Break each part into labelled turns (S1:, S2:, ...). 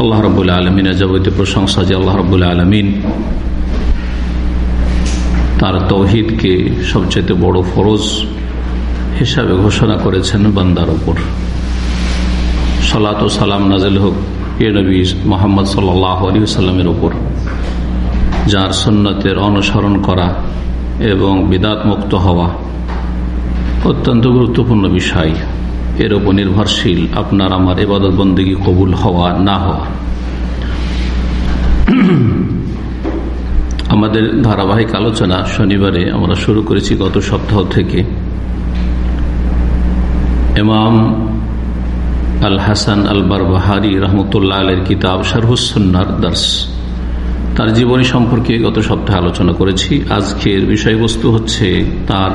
S1: আল্লাহ রবুল্লা আলমিনের যাবতীয় প্রশংসা যে আল্লাহ রবুল্লা আলমিন তার তৌহিদকে সবচেয়ে বড় ফরজ হিসাবে ঘোষণা করেছেন বান্দার ওপর সালাত ও সালাম নাজেল হোক এ নবী মোহাম্মদ সাল্লাহ আলী সাল্লামের ওপর যার সন্ন্যতের অনুসরণ করা এবং বিদাত মুক্ত হওয়া অত্যন্ত গুরুত্বপূর্ণ বিষয়। এর উপর নির্ভরশীল, আপনার আমার এবাদত বন্দী কবুল হওয়া না হওয়া। আমাদের ধারাবাহিক আলোচনা শনিবারে আমরা শুরু করেছি গত সপ্তাহ থেকে। এমাম আল হাসান আল বারবাহারি রহমতুল্লাহ আলের কিতাব শারহুসন্নার দার্স। তার জীবনী সম্পর্কে গত সপ্তাহে আলোচনা করেছি। আজকের বিষয়বস্তু হচ্ছে তার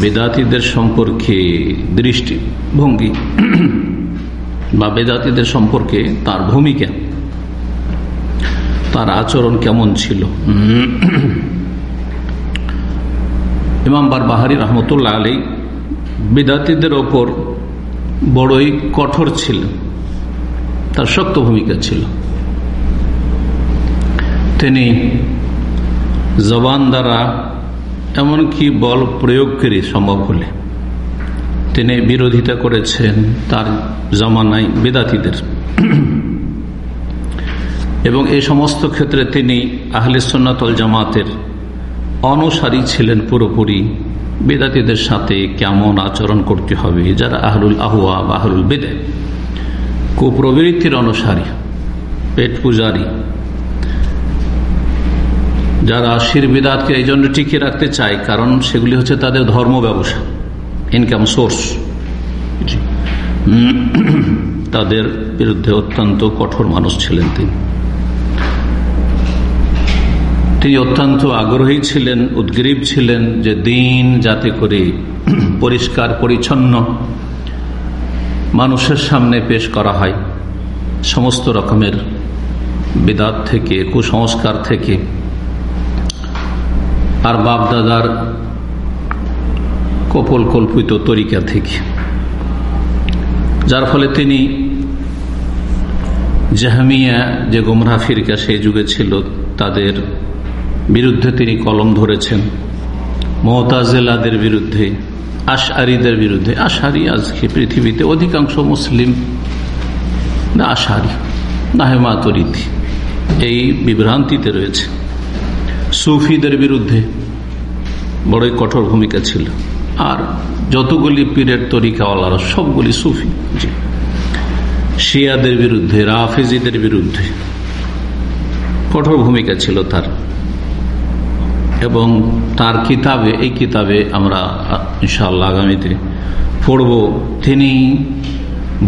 S1: বেদাতিদের সম্পর্কে দৃষ্টিভঙ্গি বা বেদাতিদের সম্পর্কে তার ভূমিকা, তার আচরণ কেমন ছিল। ইমাম বার বাহারি রহমতুল্লাহ আলী বেদাতিদের ওপর বড়ই কঠোর ছিল তার শক্ত ভূমিকা ছিল। তিনি জবান দ্বারা এমনকি বল প্রয়োগ করে সম্ভব হলে। তিনি বিরোধিতা করেছেন তার জমানায় বেদাতিদের। এবং এই সমস্ত ক্ষেত্রে তিনি আহলে সন্ন্যতল জামাতের অনুসারী ছিলেন পুরোপুরি। বেদাতিদের সাথে কেমন আচরণ করতে হবে, যারা আহরুল আহুয়া বা আহরুল বেদে। কুপ্রবৃত্তির অনুসারী, পেট পূজারী যারা শির বিদাতকে এই জন্য টিকিয়ে রাখতে চায়, কারণ সেগুলি হচ্ছে তাদের ধর্ম ব্যবসা ইনকাম সোর্স তাদের বিরুদ্ধে অত্যন্ত কঠোর মানুষ ছিলেন তিনি। তিনি অত্যন্ত আগ্রহী ছিলেন, উদ্গ্রীব ছিলেন যে দিন যাতে করে পরিষ্কার, পরিচ্ছন্ন মানুষের সামনে পেশ করা হয়। সমস্ত রকমের বিদাত থেকে, কুসংস্কার থেকে আর বাপদাদার কপল কল্পিত তরিকা থেকে। যার ফলে তিনি জাহামিয়া যে গোমরা ফিরকা সেই যুগে ছিল, তাদের বিরুদ্ধে তিনি কলম ধরেছেন। মহতাজেলাদের বিরুদ্ধে আশারিদের বিরুদ্ধে। আশারি আজকে পৃথিবীতে অধিকাংশ মুসলিম না আশারি না হেমাতরিতি। এই বিভ্রান্তিতে রয়েছে। সুফিদের বিরুদ্ধে বড়ই কঠোর ভূমিকা ছিল। আর যতগুলি পীরের তরিকাওয়ালারা, সবগুলি সুফি। শিয়াদের বিরুদ্ধে, রাফেজিদের বিরুদ্ধে কঠোর ভূমিকা ছিল তার। এবং তার কিতাবে, এই কিতাবে আমরা, ইনশাআল্লাহ আগামীতে পড়ব। তিনি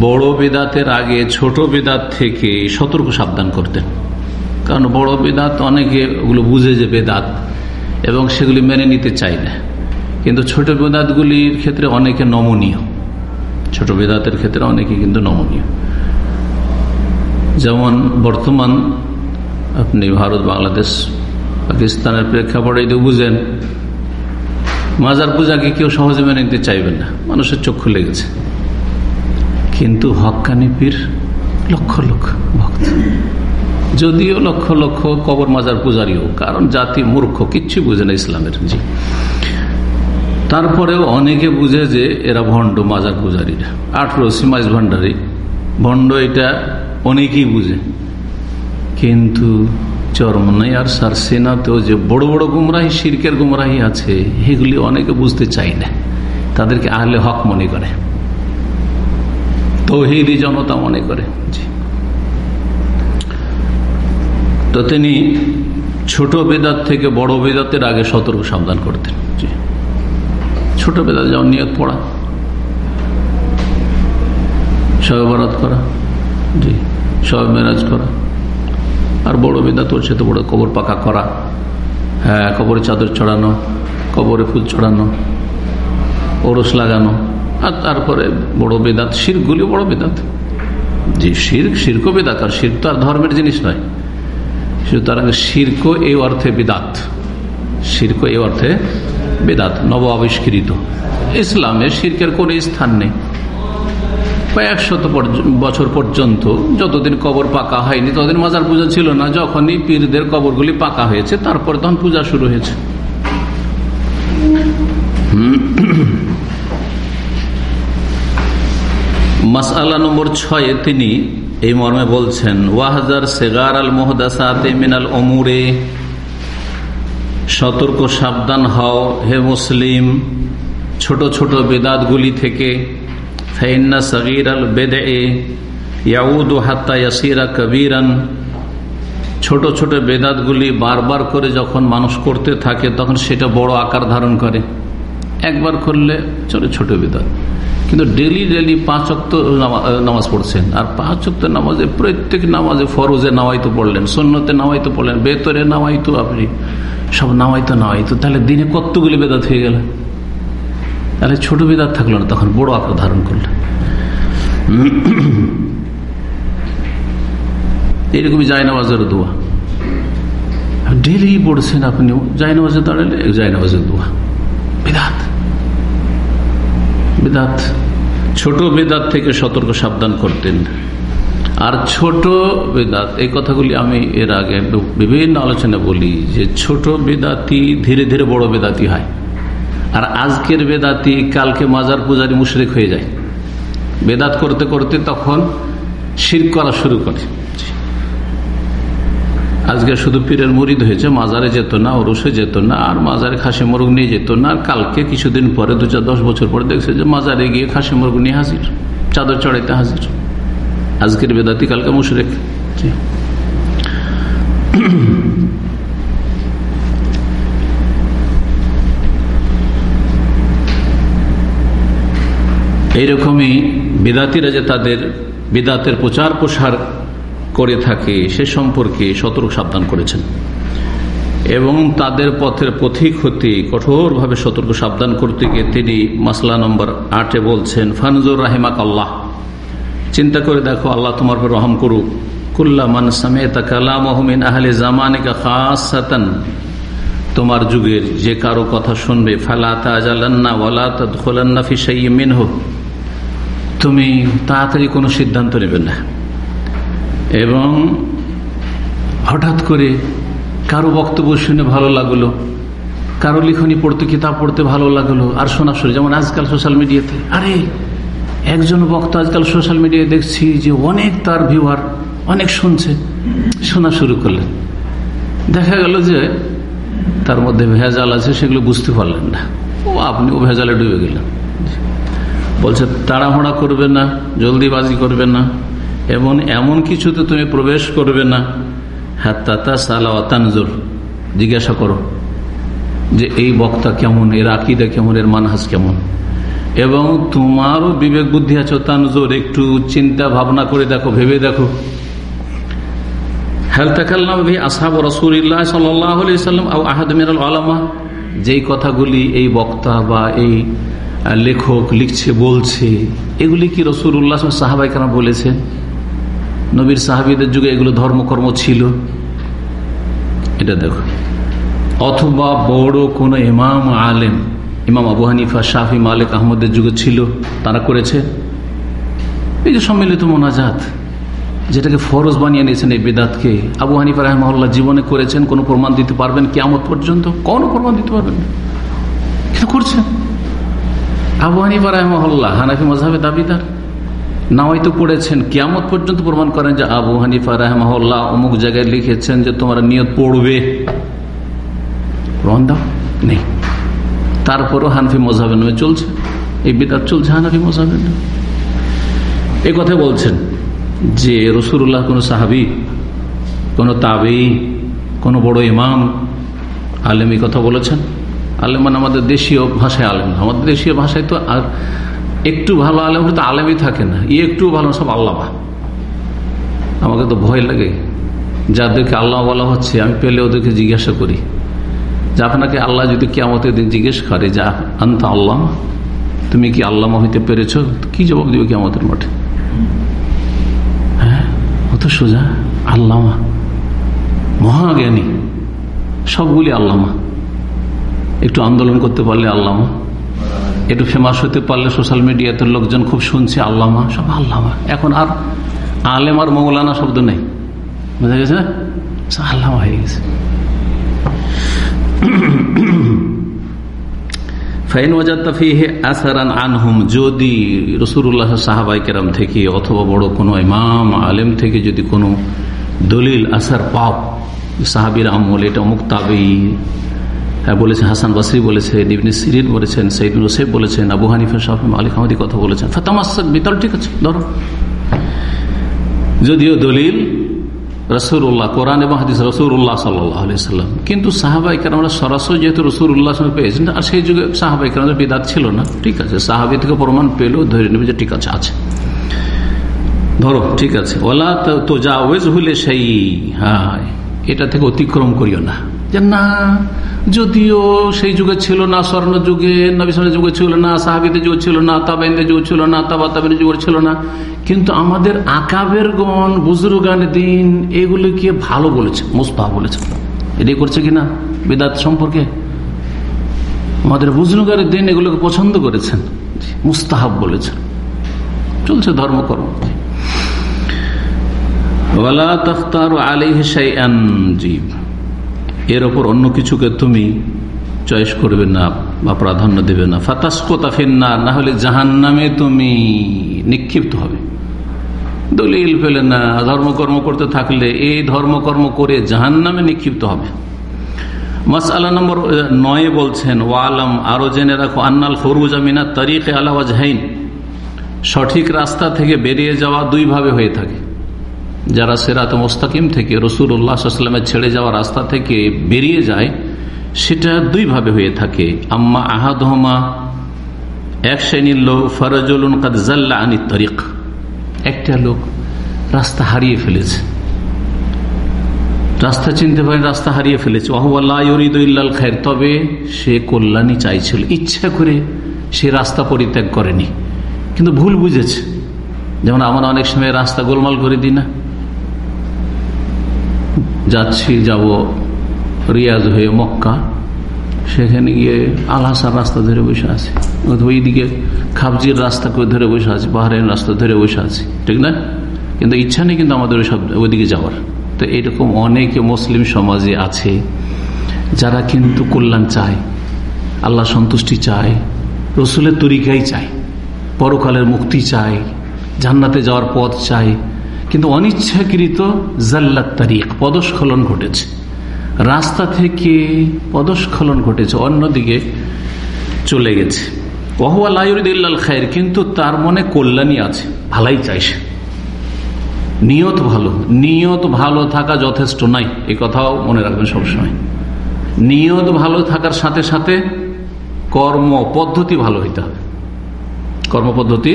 S1: বড় বেদাতের আগে, ছোট বেদাত থেকে সতর্ক সাবধান করতেন। কারণ বড় বেদাত অনেকে ওগুলো বুঝে যে বেদাত, এবং সেগুলি মেনে নিতে চাই না। কিন্তু ছোট বেদাতগুলির ক্ষেত্রে অনেকে নমনীয়। ছোট বেদাতের ক্ষেত্রে অনেকে কিন্তু নমনীয়। যেমন বর্তমান আপনি ভারত, বাংলাদেশ, পাকিস্তানের প্রেক্ষাপটে যদি বুঝেন, মাজার পূজাকে কেউ সহজে মেনে নিতে চাইবেন না। মানুষের চক্ষু লেগেছে। কিন্তু হকানি পীর লক্ষ লক্ষ ভক্ত। যদিও লক্ষ লক্ষ কবর মাজার পূজারিও, কারণ জাতি মূর্খ, কিচ্ছু বুঝে না ইসলামের, জি। তারপরেও অনেকে বুঝে যে এরা ভণ্ড মাজার পূজারীরা। আঠেরো সিমাইজ ভান্ডারি ভণ্ড এটা অনেকেই বুঝে। কিন্তু চরম চরমনাই আর সারসেনাতেও যে বড় বড় গুমরাহি, শিরকের গুমরাহি আছে, এগুলি অনেকে বুঝতে চাই না। তাদেরকে আহলে হক মনে করে। তৌহিদি জনতা মনে করে, জি। তো তিনি ছোট বেদাত থেকে বড় বেদাতের আগে সতর্ক সাবধান করতেন। ছোট বেদাত, যেমন নিয়ত পড়া সবারত করা, জি, সব মেরাজ করা। আর বড় বেদাত, ওর সাথে বড় কবর পাকা করা। হ্যাঁ কবরে চাদর ছড়ানো কবরে ফুল ছড়ানো ওরস লাগানো। আর তারপরে বড় বেদাত, শিরগুলিও বড় বেদাত। জি শির্ক শির্ক বেদাত, আর শির্ক তো আর ধর্মের জিনিস নয়। সুতরাং শির্ক এই অর্থে বেদাত। শির্ক এই অর্থে বেদাত নব আবিষ্কৃত ইসলামে শির্কের কোনো স্থান নেই। কয়েকশত বছর পর্যন্ত যতদিন কবর পাকা হয়নি, ততদিন মাজার পূজা ছিল না, যখনই পীরদের কবরগুলি পাকা হয়েছে, তারপর তখন পূজা শুরু হয়েছে। মাসালা নম্বর ছয়ে তিনি এই মর্মে বলছেন, ওয়াহাজার সেগার আল মোহদাসাতে মিনাল অমুরে সতর্ক সাবধান হও, হে মুসলিম, ছোট ছোট বেদাতগুলি থেকে, ফাইন্না সগির আল বেদে ইয়াউদ হাত্তা ইয়াসিরা কবিরান। ছোট ছোট বেদাতগুলি বারবার করে যখন মানুষ করতে থাকে, তখন সেটা বড় আকার ধারণ করে। একবার করলে ছোট ছোট বেদাত। কিন্তু ডেলি ডেলি পাঁচ অক্ত নামাজ পড়ছেন। আর পাঁচ অক্ত নামাজে প্রত্যেক নামাজে ফরজে নামাইতো পড়লেন সন্ন্যতে নামাইতো পড়লেন বেতরে নামাইতো আপনি, সব নামাইতো নামাইতো। তাহলে দিনে কতগুলি বেদাত হয়ে গেল? তাহলে ছোট বেদাত থাকল না, তখন বড় আকার ধারণ করলেন। এরকমই জায়নামাজের দোয়া। ডেলি পড়ছেন আপনিও, জায়নামাজে দাঁড়ালে জায়নামাজের দোয়া। ছোট বেদাত থেকে সতর্ক সাবধান করতেন। আর ছোট বেদাত, এই কথাগুলি আমি এর আগে বিভিন্ন আলোচনা বলি যে ছোট বেদাতি ধীরে ধীরে বড় বেদাতি হয়। আর আজকের বেদাতি কালকে মাজার পূজারি মুশরেক হয়ে যায়। বেদাত করতে করতে তখন শির করা শুরু করে। আজকে শুধু পীরের মরিদ হয়েছে, মাজারে যেত না, ওরসে যেত না, আর মাজারে খাসি মোরগ নিয়ে যেত না। আর কালকে কিছুদিন পরে, দু চার দশ বছর পরে দেখছে যে মাজারে গিয়ে খাসি মোরগ নিয়ে হাজির, চাদর চড়াইতে হাজির। আজকের বেদাতি কালকে মুশরেক। এইরকমই বেদাতিরা যে তাদের বেদাতের প্রচার প্রসার করে থাকে, সে সম্পর্কে সতর্ক সাবধান করেছেন। এবং তাদের পথের পথিক হতে কঠোরভাবে সতর্ক সাবধান করতে গিয়ে তিনি মাসলা নম্বর আটে বলছেন, ফানজুর রাহিমাক আল্লাহ চিন্তা করে দেখো, আল্লাহ তোমার পর রহম করুক। কুল্লামান সামেতা কালাম আহমিন আহলে জামানিকা খাসাতান, তোমার যুগের যে কারও কথা শুনবে মিনহ, তুমি তাড়াতাড়ি কোনো সিদ্ধান্ত নেবে না। এবং হঠাৎ করে কারও বক্তব্য শুনে ভালো লাগল, কারও লিখনি পড়তে, কিতাব পড়তে ভালো লাগল, আর শোনা শুরু যেমন আজকাল সোশ্যাল মিডিয়াতে আরে, একজন বক্তা আজকাল সোশ্যাল মিডিয়ায় দেখছি যে অনেক তার ভিউয়ার অনেক শুনছে। শোনা শুরু করলেন। দেখা গেল যে তার মধ্যে ভেজাল আছে, সেগুলো বুঝতে পারলেন না। ও আপনি, ও ভেজালে ডুবে গেলেন। বলছে, তাড়াহুড়া করবে না, জলদিবাজি করবে না। এবং এমন কিছুতে তুমি প্রবেশ করবে না। হাত্তাতা সালাওয়াতানজুর জিজ্ঞাসা করো যে এই বক্তা কেমন, এর আকিদা কেমন, এর মানহাজ কেমন? এবং তোমারও বিবেক বুদ্ধি আছে তানজোর, একটু চিন্তা ভাবনা করে দেখো, ভেবে দেখো। যেই কথাগুলি এই বক্তা বা এই লেখক লিখছে, বলছে, এগুলি কি উল্লাহ সাহাবাই কেন বলেছেন? নবীর সাহাবিদের যুগে এগুলো ধর্মকর্ম ছিল। এটা দেখো। অথবা বড় কোন ইমাম আলেম, ইমাম আবু হানিফা শাহি মালিক আহমদের যুগে ছিল, তারা করেছে? এই যে সম্মিলিত মোনাজাত, যেটাকে ফরজ বানিয়ে নিয়েছেন এই বেদাতকে, আবু হানিফা রহমাল্লাহ জীবনে করেছেন, কোনো প্রমাণ দিতে পারবেন কেমন পর্যন্ত? কোনো প্রমাণ দিতে পারবেন কিন্তু করছেন। আবু হানিফা রহমাল্লাহ হানাফি মজাবে দাবিদার। নাওয়াই তো পড়েছেন, কিয়ামত পর্যন্ত প্রমাণ করেন যে আবু হানিফা রহমাল্লাহ অমুক জায়গায় লিখেছেন যে তোমরা নিয়ত পড়বে। প্রমাণ দাও, নেই। তারপরও হানফি মজাবে নয় চলছে। এই বিদাত চলছে হানাফি মজাবে এই কথা বলছেন যে রসুল্লাহ কোন সাহাবি, কোন তাবি কোন বড় ইমাম আলেম কথা বলেছেন। আলেম মানে আমাদের দেশীয় ভাষায় আলেম। আমাদের দেশীয় ভাষায় তো আর একটু ভালো আলেম তো আলেমই থাকে না। ই একটু ভালো সব আল্লামা। আমাকে তো ভয় লাগে যাদেরকে আল্লাহ বলা হচ্ছে, আমি পেলে ওদেরকে জিজ্ঞাসা করি। যে আপনাকে আল্লাহ যদি কেমতের দিন জিজ্ঞেস করে যা আনতা আল্লাহ তুমি কি আল্লাহ হইতে পেরেছ? কি জবাব দিবে কেমতের মাঠে? হ্যাঁ অত সোজা। আল্লামা। মহাজ্ঞানী সবগুলি আল্লামা। একটু আন্দোলন করতে পারলে আল্লামা। একটু ফেমাস হতে পারলে সোশ্যাল মিডিয়াতে লোকজন খুব শুনছে, আল্লামা, সব আল্লামা। এখন আর আলেম আর মৌলানা শব্দ নেই। বোঝা গেছে আল্লামা হয়ে গেছে। ফাইন আনহুম, যদি রসুল্লাহ সাহাবাই থেকে অথবা বড় কোনো আলেম থেকে যদি কোনো দলিল, আসার পাও সাহাবির আমল, এটা অমুক বলেছেন, হাসান বাসরি বলেছেন, ইবনে সিরিন বলেছেন সৈদিন ওসেফ বলেছেন, আবু হানিফা শাহ আলী আহমদি কথা বলেছেন। বিতল, ঠিক আছে, ধরো। যদিও দলিল রসুল্লাহ কোরআন এবং হাদিস রসুল্লাহ সাল্লাম। কিন্তু সাহাবাইকার আমরা সরাসরি যেহেতু রসুল্লাহ পেয়েছেন, আর সেই যুগে সাহাবাইকার বিদাত ছিল না, ঠিক আছে। সাহাবি থেকে প্রমাণ পেলেও ধরে নেবে যে ঠিক আছে আছে। ধরো, ঠিক আছে। ওলা তো যা ওয়েজ হলে সেই হ্যাঁ এটা থেকে অতিক্রম করিও না। যে না, যদিও সেই যুগে ছিল না স্বর্ণ যুগে নবিসনের যুগে ছিল না, সাহাবিদের যুগ ছিল না, তাবাইনদের যুগ ছিল না তাবা তাবের যুগ ছিল না, কিন্তু আমাদের আকাবের গণ, বুজুর্গান দিন, এগুলিকে ভালো বলেছে, মুস্তাহ বলেছে। এটাই করছে কিনা? বেদাত সম্পর্কে? আমাদের বুজরুগানের দিন এগুলোকে পছন্দ করেছেন, মুস্তাহাব বলেছেন। চলছে ধর্মকর্ম। ওয়ালা তখতার আলী সাইয়ান জীব এর ওপর অন্য কিছুকে তুমি চয়েস করবে না বা প্রাধান্য দেবে না। ফাতাসকোতা ফিন্না না হলে জাহান নামে তুমি নিক্ষিপ্ত হবে। দলিল পেলে না, ধর্মকর্ম করতে থাকলে এই ধর্মকর্ম করে জাহান নামে নিক্ষিপ্ত হবে। মাসালা নম্বর নয় বলছেন, ওয়ালাম, আরও জেনে রাখো, আন্নাল ফরুজামিনা তরিকে আলাওয়াজহাইন সঠিক রাস্তা থেকে বেরিয়ে যাওয়া দুই ভাবে হয়ে থাকে। যারা সেরাত মোস্তাকিম থেকে রসুল উল্লাহামের ছেড়ে যাওয়া রাস্তা থেকে বেরিয়ে যায়, সেটা দুই ভাবে হয়ে থাকে। আম্মা আহাদহমা, এক শ্রেণির লোক ফরজুল কাদ জাল্লা আনি তরিক। একটা লোক রাস্তা হারিয়ে ফেলেছে। রাস্তা চিনতে পারেন, রাস্তা হারিয়ে ফেলেছে। ওহবাল্লাহ খায়ের তবে সে কল্যাণই চাইছিল। ইচ্ছা করে সে রাস্তা পরিত্যাগ করেনি। কিন্তু ভুল বুঝেছে। যেমন আমরা অনেক সময় রাস্তা গোলমাল করে দিই না। যাচ্ছি, যাব রিয়াজ হয়ে মক্কা। সেখানে গিয়ে আলহাসার রাস্তা ধরে বসে আছে। ওইদিকে খাবজির রাস্তা করে ধরে বসে আছে পাহাড়ের রাস্তা ধরে বসে আছে। ঠিক না? কিন্তু ইচ্ছা নেই কিন্তু আমাদের সব ওইদিকে যাওয়ার। তো এরকম অনেকে মুসলিম সমাজে আছে, যারা কিন্তু কল্যাণ চায়, আল্লাহ সন্তুষ্টি চায়, রসুলের তরিকাই চায়, পরকালের মুক্তি চায়, জান্নাতে যাওয়ার পথ চায় কিন্তু অনিচ্ছাকৃত জাল্লাত তারিখ, পদস্খলন ঘটেছে। রাস্তা থেকে পদস্খলন ঘটেছে, অন্যদিকে চলে গেছে। ওহুয়া লাইউদ্দিল্লাল খায়ের কিন্তু তার মনে কল্যাণই আছে, ভালাই চাইছে নিয়ত ভালো নিয়ত ভালো থাকা যথেষ্ট নাই এই কথাও মনে রাখবেন সবসময়। নিয়ত ভালো থাকার সাথে সাথে কর্ম পদ্ধতি ভালো হইতে হবে। কর্মপদ্ধতি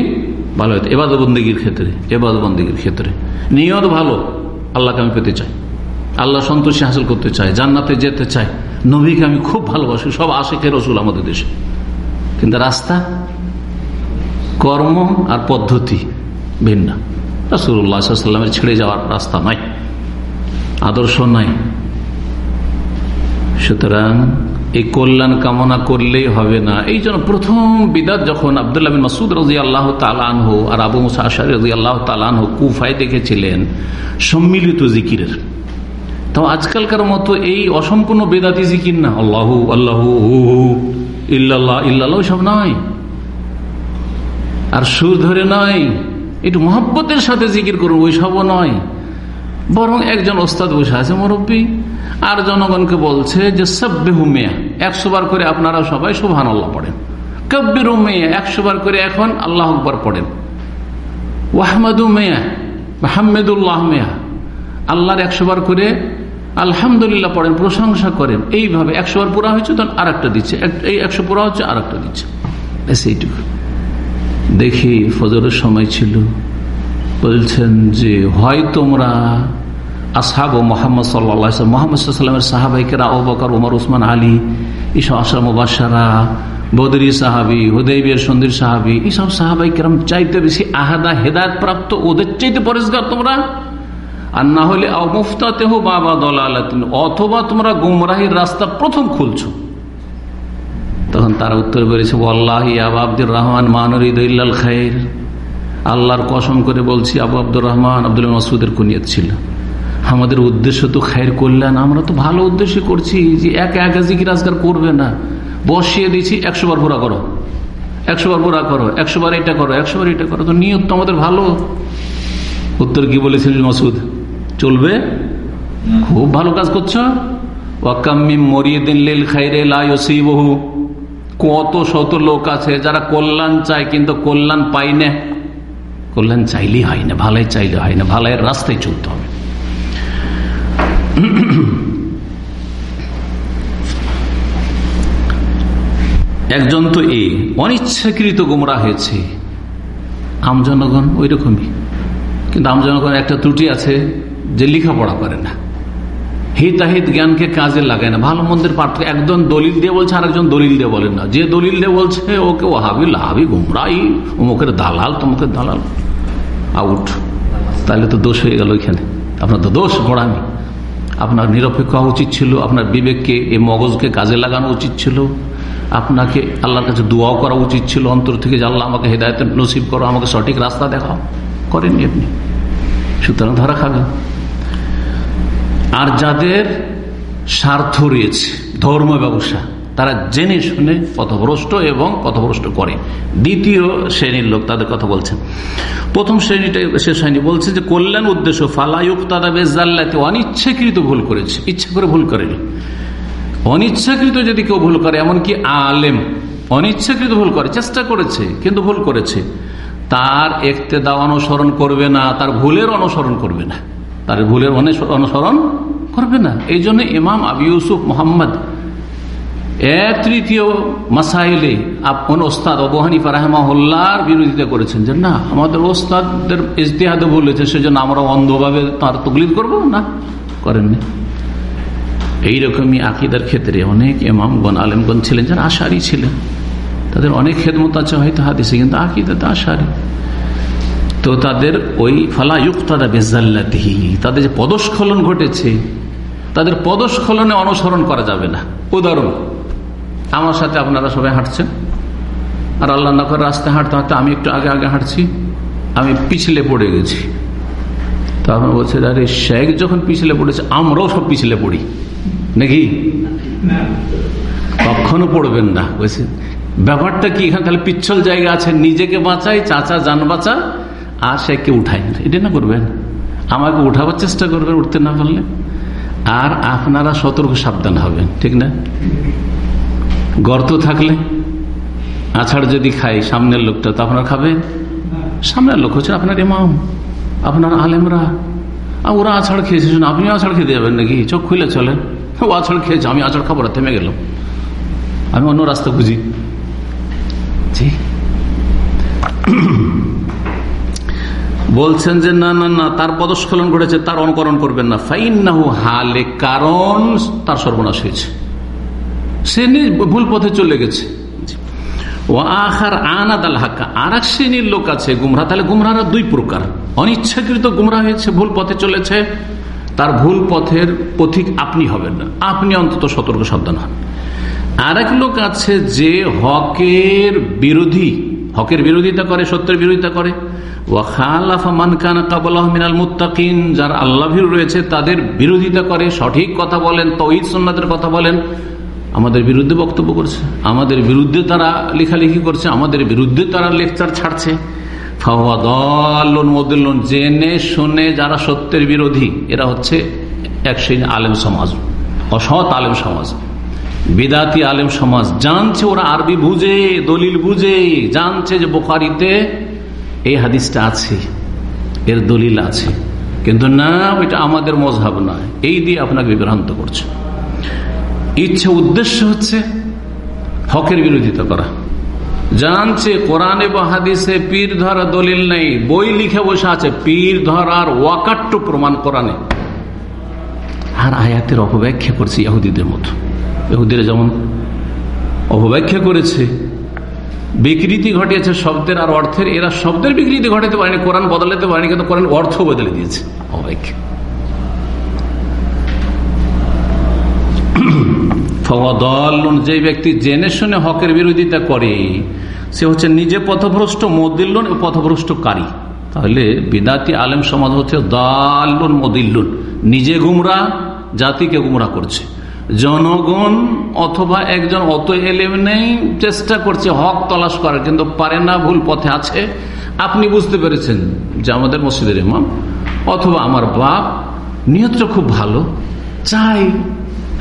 S1: ভালো হইতে। এবাদ বন্দীগীর ক্ষেত্রে এবাদ বন্দীগীর ক্ষেত্রে। নিয়ত ভালো, আল্লাহকে আমি পেতে চাই। আল্লাহ সন্তোষী হাসিল করতে চাই, জান্নাতে যেতে চাই। নবীকে আমি খুব ভালোবাসি, সব আশেখের রসুল আমাদের দেশে। কিন্তু রাস্তা, কর্ম আর পদ্ধতি ভিন্ন। রসুল্লাহামের ছেড়ে যাওয়ার রাস্তা নাই, আদর্শ নাই। সুতরাং এই কল্যাণ কামনা করলেই হবে না। এই জন্য প্রথম বিদাত যখন আবদুল্লাহ মাসুদ রাজি আল্লাহ তালানহ আর আবু মুসা রাজি আল্লাহ তালানহ কুফায় দেখেছিলেন, সম্মিলিত জিকিরের। তো আজকালকার মতো এই অসম্পূর্ণ বেদাতি জিকির না। আল্লাহ আল্লাহ, ইল্লাল্লাহ ইল্লাল্লাহ সব নয় আর সুর ধরে নয় একটু মহব্বতের সাথে জিকির করুন ওই সবও নয়। বরং একজন ওস্তাদ বসে আছে, মুরব্বী। আর জনগণকে বলছে যে সব্বে হুমিয়া একশো বার করে আপনারা সবাই সুহান আল্লাহ পড়েন। কব্বির উমিয়া একশো বার করে এখন আল্লাহ আকবর পড়েন। ওয়াহমদু মেয়া মাহমেদুল্লাহ মেয়া, আল্লাহর একশো বার করে আলহামদুলিল্লাহ পড়েন, প্রশংসা করেন। এইভাবে একশো বার পুরা হয়েছে, তখন আর একটা দিচ্ছে এই একশো পুরা হচ্ছে আর একটা দিচ্ছে এইটুকু। দেখি, ফজরের সময় ছিল। বলছেন যে, হয় তোমরা আসাব মোহাম্মদ সাল্লা মোহাম্মদ সাল্লামের সাহাবাইকেরা অবকর উমর, উসমান, আলী ইসব আসাম মুবাসারা বদরি সাহাবি হুদৈবের সন্দির সাহাবি এইসব সাহাবাই কেরাম চাইতে বেশি আহাদা হেদায়ত প্রাপ্ত ওদের চাইতে পরিষ্কার তোমরা? আর না হলে মুফতাতে হো বাবা দলা অথবা তোমরা গুমরাহির রাস্তা প্রথম খুলছো। তখন তারা উত্তর বলেছে আল্লাহ আবু আব্দুর রহমান মানুরিদ খাইর। আল্লাহর কসম করে বলছি, আবু আব্দুর রহমান আব্দুল মাসুদের কুনিয়ত ছিল। আমাদের উদ্দেশ্য তো খায়ের কল্যাণ, আমরা তো ভালো উদ্দেশ্য করছি যে এক এক জিকির আজকার করবে না। বসিয়ে দিচ্ছি একশো বার পুরা করো। একশো বার পুরা করো, একশো বার এটা করো, একশো বার এটা করো, তো নিয়ত তো আমাদের ভালো। উত্তর কি বলেছিল মাসুদ? চলবে? খুব ভালো কাজ করছ। বহু কত শত লোক আছে যারা কল্যাণ চায় কিন্তু কল্যাণ পাই না। কল্যাণ চাইলেই হয় না, ভালাই চাইলে হয় না ভালাইয়ের রাস্তায় চলতে হবে। একজন তো এ অনিচ্ছাকৃত গোমরা হয়েছে। আমজনগণ ওই রকমই কিন্তু আমজনগণ একটা ত্রুটি আছে যে লেখাপড়া করে না। হিতাহিত জ্ঞানকে কাজে লাগায় না। ভালো মন্দের পার্থক্য, একজন দলিল দিয়ে বলছে আর একজন দলিল দিয়ে বলেন না। যে দলিল দিয়ে বলছে ওকে ও হাবি লাহাবি গুমরাই অমুকের দালাল, তমুকের দালাল। আউট। তাহলে তো দোষ হয়ে গেল ওইখানে। আপনার তো দোষ গোড়ামি আপনার নিরপেক্ষ হওয়া উচিত ছিল, আপনার বিবেককে, এই মগজকে কাজে লাগানো উচিত ছিল, আপনাকে আল্লাহর কাছে দোয়াও করা উচিত ছিল, অন্তর থেকে যে আল্লাহ আমাকে হেদায়ত নসিব করো, আমাকে সঠিক রাস্তা দেখাও। করেনি আপনি। সুতরাং ধরা খাবেন আর যাদের স্বার্থ রয়েছে, ধর্ম ব্যবসা তারা জেনে শুনে পথভ্রষ্ট এবং পথভ্রষ্ট করে। দ্বিতীয় শ্রেণির লোক তাদের কথা বলছেন প্রথম শ্রেণীটা শেষ হয়নি, বলছে যে কল্যাণ উদ্দেশ্য ফালায়ুক তারা বেজাল্লাতে, অনিচ্ছাকৃত ভুল করেছে। ইচ্ছা করে ভুল করেনি। অনিচ্ছাকৃত যদি কেউ ভুল করে, এমনকি আলেম, অনিচ্ছাকৃত ভুল করে, চেষ্টা করেছে, কিন্তু ভুল করেছে। তার একতেদা অনুসরণ করবে না, তার ভুলের অনুসরণ করবে না। তার ভুলের অনুসরণ করবে না। এই জন্য ইমাম আবি ইউসুফ মোহাম্মদ তৃতীয় মাসাইলে আপন ওস্তাদ অবহানিফা রাহমাহুল্লার বিরোধিতা করেছেন যে, না, আমাদের ওস্তাদের ইজতেহাদে বলেছে, সেজন্য আমরা অন্ধভাবে তার তকলিদ করব না, করেননি। এইরকমই আকিদার ক্ষেত্রে অনেক এমামগণ আলেমগণ ছিলেন, যারা আশারি ছিলেন। তাদের অনেক খেদমত আছে হয়তো হাদিসে, কিন্তু আকিদাতে আশারি তো তাদের ওই ফালায়ুক তারা বেজাল্লাতিহি, তাদের যে পদস্খলন ঘটেছে, তাদের পদস্খলনে অনুসরণ করা যাবে না। উদাহরণ আমার সাথে আপনারা সবাই হাঁটছেন। আর আল্লাহ না করে রাস্তায় হাঁটতে হাঁটতে আমি একটু আগে আগে হাঁটছি, আমি পিছলে পড়ে গেছি। তখন বলছে, আরে শেখ, যখন পিছলে পড়েছে, আমরাও সব পিছলে পড়ি। নাকি? কখনো পড়বেন না। বলছে, ব্যাপারটা কি? এখানে তাহলে পিচ্ছল জায়গা আছে, নিজেকে বাঁচাই, চাচা যান বাঁচা, আর শেখকে উঠাই এটা না করবেন? আমাকে উঠাবার চেষ্টা করবেন উঠতে না পারলে? আর আপনারা সতর্ক সাবধান হবেন, ঠিক না? গর্ত থাকলে? আছাড় যদি খাই সামনের লোকটা তো আপনার খাবে? সামনের লোক হচ্ছে আপনার ইমাম, আপনার আলেমরা। আর ওরা আছাড় খেয়েছে আপনিও আছাড় খেতে যাবেন নাকি? চোখ খুলে চলেন। ও আছাড় খেয়েছে, আমি আছাড় খাবার থেমে গেলাম। আমি অন্য রাস্তা খুঁজি। বলছেন যে না না না, তার পদস্খলন ঘটেছে, তার অনুকরণ করবেন না। ফাইন না হালে কারণ তার সর্বনাশ হয়েছে। সে ভুল পথে চলে গেছে। ও আখার আনাদ আল হাক্কা আর এক শ্রেণির লোক আছে গুমরা, তাহলে গুমরারা দুই প্রকার। অনিচ্ছাকৃত গুমরা হয়েছে, ভুল পথে চলেছে, তার ভুল পথের পথিক আপনি হবেন না। আপনি অন্তত সতর্ক, সাবধান হন। আর এক লোক আছে যে হকের বিরোধী, হকের বিরোধিতা করে, সত্যের বিরোধিতা করে। যারা আল্লাহ রয়েছে, তাদের বিরোধিতা করে, সঠিক কথা বলেন, তহিদ সন্ন্যতের কথা বলেন আমাদের বিরুদ্ধে বক্তব্য করছে, আমাদের বিরুদ্ধে তারা লেখালেখি করছে, আমাদের বিরুদ্ধে তারা লেকচার ছাড়ছে। জেনে শুনে যারা সত্যের বিরোধী, এরা হচ্ছে এক শ্রেণি আলেম সমাজ, অসৎ আলেম সমাজ, বিদাতি আলেম সমাজ। জানছে ওরা আরবি বুঝে, দলিল বুঝে, জানছে যে বোকারিতে এই হাদিসটা আছে, এর দলিল আছে। কিন্তু না ওইটা আমাদের মজহাব নয়। এই দিয়ে আপনাকে বিভ্রান্ত করছে। ইচ্ছে উদ্দেশ্য হচ্ছে হকের বিরোধিতা করা। জানছে কোরআনে বা হাদিসে পীর ধরা দলিল নেই, বই লিখে বসে আছে, পীর ধরার ওয়াকাট্ট প্রমাণ কোরআনে। আর আয়াতের অপব্যাখ্যা করছে ইহুদিদের মতো। ইহুদিরা যেমন অপব্যাখ্যা করেছে, বিকৃতি ঘটিয়েছে শব্দের আর অর্থের, এরা শব্দের বিকৃতি ঘটাতে পারেনি, কোরআন বদলাতে পারেনি, কিন্তু কোরআন অর্থ বদলে দিয়েছে। অপব্যাখ্যা। যে ব্যক্তি জেনে শুনে হকের বিরোধিতা করে, সে হচ্ছে নিজে পথভ্রষ্ট, মদিল্লুন ও পথভ্রষ্টকারী। তাহলে বিদাতি আলেম সমাজ হচ্ছে দাল্লুন, মদিল্লুন। নিজে গুমরা, জাতিকে গুমরা করছে। জনগণ অথবা একজন অত এলেম নেই, চেষ্টা করছে হক তলাশ করার, কিন্তু পারে না, ভুল পথে আছে। আপনি বুঝতে পেরেছেন যে আমাদের মসজিদের ইমাম অথবা আমার বাপ নিয়তটা খুব ভালো, চাই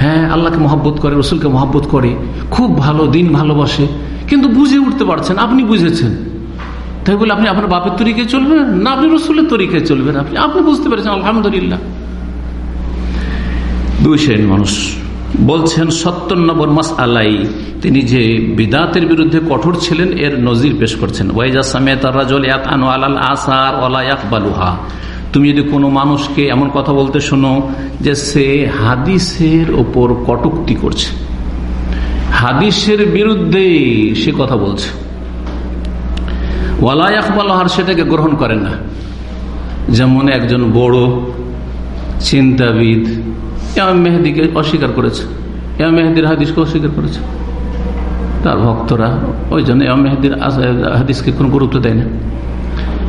S1: হ্যাঁ আল্লাহকে মহব্বত করে, রসুলকে মহব্বত করে, খুব ভালো, দিন ভালোবাসে, কিন্তু বুঝে উঠতে পারছেন, আপনি বুঝেছেন। তাই বলে আপনি আপনার বাপের তরিকে চলবেন না, আপনি রসুলের তরিকে চলবেন আপনি? আপনি বুঝতে পেরেছেন, আলহামদুলিল্লাহ। দুই শ্রেণির মানুষ বলছেন, সত্তর নম্বর মাস আলাই তিনি যে বিদাতের বিরুদ্ধে কঠোর ছিলেন, এর নজির পেশ করছেন। ওয়াইজা সামেত রাজল আসার ওলা তুমি যদি কোনো মানুষকে এমন কথা বলতে শোনো যে সে হাদিসের ওপর কটুক্তি করছে। হাদিসের বিরুদ্ধে সে কথা বলছে। ওয়ালা ইয়াকবালুহার সেটাকে গ্রহণ করেন না। যেমন একজন বড় চিন্তাবিদ, ইমাম মেহেদিকে অস্বীকার করেছে। ইমাম মেহেদির হাদিসকে অস্বীকার করেছে। তার ভক্তরা ওই জন্য ইমাম মেহেদির হাদিসকে কোনো গুরুত্ব দেয় না।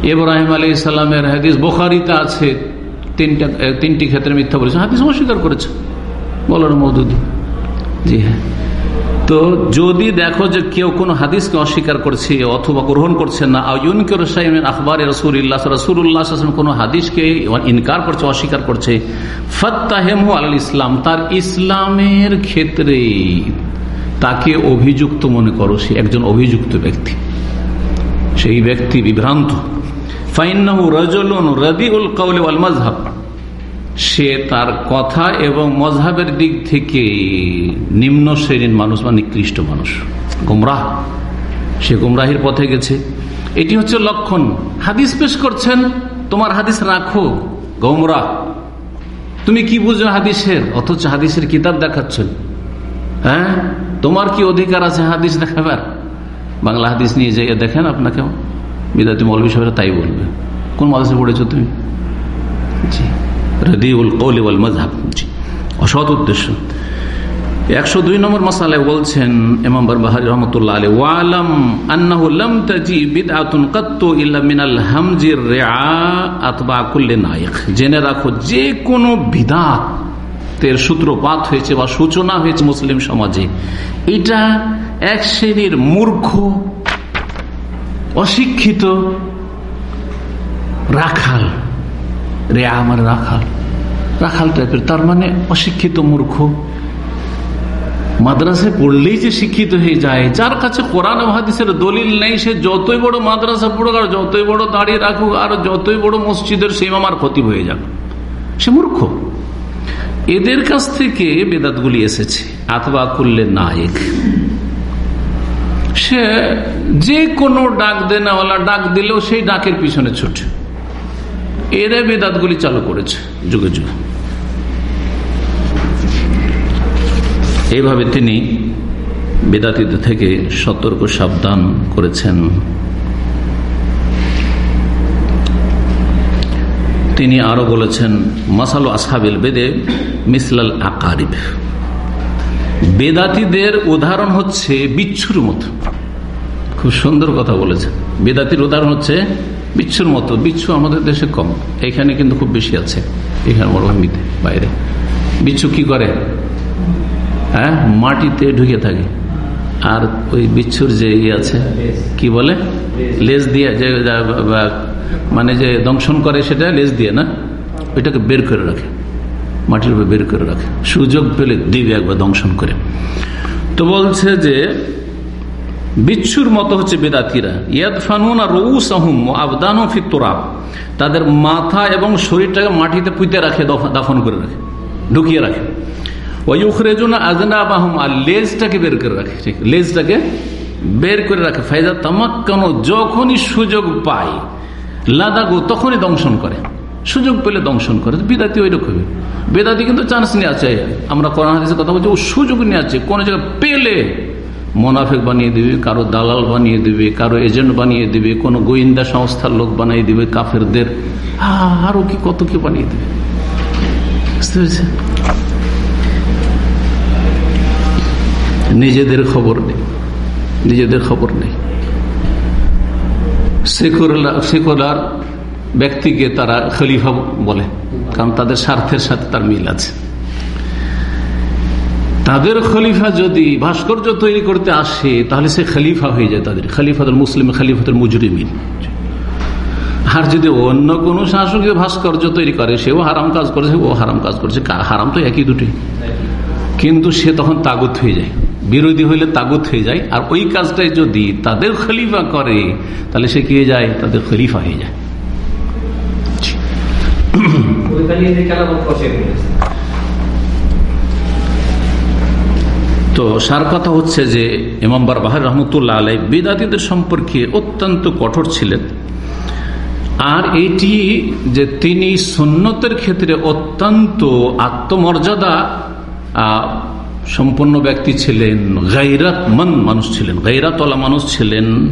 S1: ইব্রাহিম আলী ইসলামের হাদিস বোখারিতে আছে। তিনটা তিনটি ক্ষেত্রে মিথ্যা বলেছে। হাদিস অস্বীকার করেছে। বলার মৌদুদি। জি হ্যাঁ। তো যদি দেখো যে কেউ কোনো হাদিসকে অস্বীকার করছে অথবা গ্রহণ করছে না আখবর রসুল্লাহ কোনো হাদিসকে ইনকার করছে, অস্বীকার করছে ফত্তাহেমু আল ইসলাম, তার ইসলামের ক্ষেত্রে তাকে অভিযুক্ত মনে করো সে একজন অভিযুক্ত ব্যক্তি। সেই ব্যক্তি বিভ্রান্ত। সে তার কথা এবং মজহাবের দিক থেকে নিম্ন শ্রেণির মানুষ বা নিকৃষ্ট মানুষ। গুমরাহ। সে গুমরাহির পথে গেছে। এটি হচ্ছে লক্ষণ। হাদিস পেশ করছেন, তোমার হাদিস রাখো, গমরাহ। তুমি কি বুঝো হাদিসের? অথচ হাদিসের কিতাব দেখাচ্ছেন। হ্যাঁ? তোমার কি অধিকার আছে হাদিস দেখাবার? বাংলা হাদিস নিয়ে যাইয়ে দেখেন আপনাকে বিদাতি মৌলবী সাহেবরা তাই বলবে। কোন মাদ্রাসে পড়েছো তুমি? জি। জি। উদ্দেশ্য। একশো দুই নম্বর বলছেন বাহারি ইল্লা মিনাল হামজির নায়ক জেনে রাখো যে কোনো বিদাত সূত্রপাত হয়েছে বা সূচনা হয়েছে মুসলিম সমাজে, এটা এক শ্রেণির মূর্খ অশিক্ষিত রাখাল। রে আমার রাখাল। রাখাল টাইপের তার মানে অশিক্ষিত মূর্খ। মাদ্রাসায় পড়লেই যে শিক্ষিত হয়ে যায়, যার কাছে কোরআন হাদিসের দলিল নেই, সে যতই বড় মাদ্রাসা পড়ুক আর যতই বড় দাঁড়িয়ে রাখুক আর যতই বড় মসজিদের সেমামার ক্ষতি হয়ে যাক, সে মূর্খ। এদের কাছ থেকে বেদাতগুলি এসেছে। আতবা করলে নায়ক। সে যে কোনো ডাক দেনাওয়ালা ডাক দিলেও সেই ডাকের পিছনে ছুটে। এরা বেদাতগুলি চালু করেছে যুগে যুগে। এইভাবে তিনি বেদাতিদের থেকে সতর্ক সাবধান করেছেন। তিনি আরও বলেছেন, মাসাল আসহাবিল বেদে মিসলাল আকারিব। বেদাতিদের উদাহরণ হচ্ছে বিচ্ছুর মতো। খুব সুন্দর কথা বলেছেন। বেদাতির উদাহরণ হচ্ছে বিচ্ছুর মতো। বিচ্ছু আমাদের দেশে কম। এখানে কিন্তু খুব বেশি আছে। এখানে মরুভূমিতে বাইরে। বিচ্ছু কি করে? হ্যাঁ? মাটিতে ঢুকে থাকে। আর ওই বিচ্ছুর যে ইয়ে আছে, কি বলে? লেজ দিয়ে যে মানে যে দংশন করে সেটা লেজ দিয়ে না? ওইটাকে বের করে রাখে। মাটির উপরে বের করে রাখে। সুযোগ পেলে দিবে একবার দংশন করে। তো বলছে যে, বিচ্ছুর মতো হচ্ছে বেদাতিরা। ইয়াদ ফানুন আর রৌস আহম আবদান ফিতরাব তাদের মাথা এবং শরীরটাকে মাটিতে পুঁতে রাখে দাফন করে রাখে, ঢুকিয়ে রাখে। আর লেজটাকে বের করে রাখে। ঠিক, লেজটাকে বের করে রাখে। যখনই সুযোগ পায়, লাদাগো তখনই দংশন করে। সুযোগ পেলে দংশন করে বিদাতি ওই রকমই বেদাতি কিন্তু চান্স নিয়ে আছে। আমরা কোরআন হাদিসের কথা বলছি, ও সুযোগ নিয়ে আছে। কোন জায়গায় পেলে মোনাফেক বানিয়ে দিবে, কারও দালাল বানিয়ে দিবে, কারও এজেন্ট বানিয়ে দিবে, কোনো গোয়েন্দা সংস্থার লোক বানিয়ে দিবে, কাফেরদের। আরও কি, কত কি বানিয়ে দিবে? বুঝতে পেরেছে নিজেদের খবর নেই। নিজেদের খবর নেই। সেকুলার সেকুলার ব্যক্তিকে তারা খলিফা বলে, কারণ তাদের স্বার্থের সাথে তার মিল আছে। তাদের খলিফা যদি ভাস্কর্য তৈরি করতে আসে, তাহলে সে খলিফা হয়ে যায় তাদের, খলিফাতুল মুসলিম, খলিফাতুল মুজরিমিন। আর যদি অন্য কোন শাসক ভাস্কর্য তৈরি করে, সেও হারাম কাজ করেছে, ও হারাম কাজ করেছে হারাম তো একই দুটি কিন্তু সে তখন তাগুত হয়ে যায়, বিরোধী হইলে তাগুত হয়ে যায়, আর ওই কাজটাই যদি তাদের খলিফা করে, তাহলে সে কি যায়? তাদের খলিফা হয়ে যায়। তো সার কথা হচ্ছে যে ইমামবার বাহার রহমতুল্লাহ আলাই বেদাতিদের সম্পর্কে অত্যন্ত কঠোর ছিলেন। আর এটি যে তিনি সন্ন্যতের ক্ষেত্রে অত্যন্ত আত্মমর্যাদা সম্পন্ন ব্যক্তি ছিলেন গাইরাতমান মানুষ ছিলেন গাইরাতলা মানুষ ছিলেন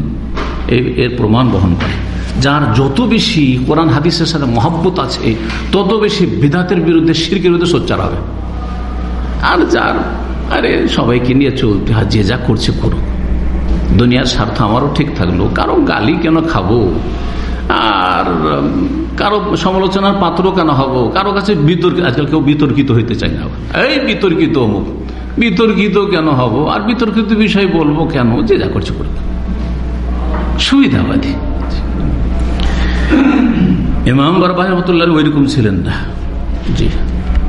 S1: এর প্রমাণ বহন করে যার যত বেশি কোরআন হাদিসের সাথে মহাব্বত আছে, তত বেশি বিধাতের বিরুদ্ধে, শিরকের বিরুদ্ধে সোচ্চার হবে। আর যার, আরে সবাইকে নিয়ে চলতে হয়, যে যা করছে করুক। দুনিয়ার স্বার্থ আমারও ঠিক থাকল, কারও গালি কেন খাব? আর কারও সমালোচনার পাত্র কেন হব? কারও কাছে বিতর্ক, আজকাল কেউ বিতর্কিত হইতে চাই না এই বিতর্কিত অমুক, বিতর্কিত কেন হব? আর বিতর্কিত বিষয় বলব কেন? যে যা করছে করবে সুবিধাবাদী। ইমাম বারবাহ রহমতুল্লাহ ওইরকম ছিলেন না। জি।